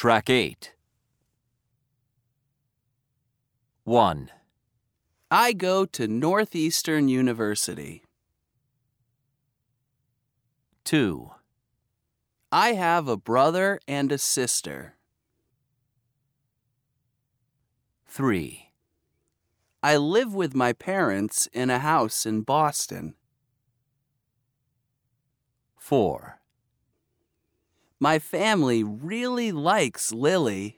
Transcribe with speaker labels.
Speaker 1: Track 8. 1,
Speaker 2: I go to Northeastern University.
Speaker 1: 2,
Speaker 2: I have a brother and a sister.
Speaker 1: 3,
Speaker 2: I live with my parents in a house in Boston.
Speaker 1: 4,
Speaker 2: My family really likes Lily.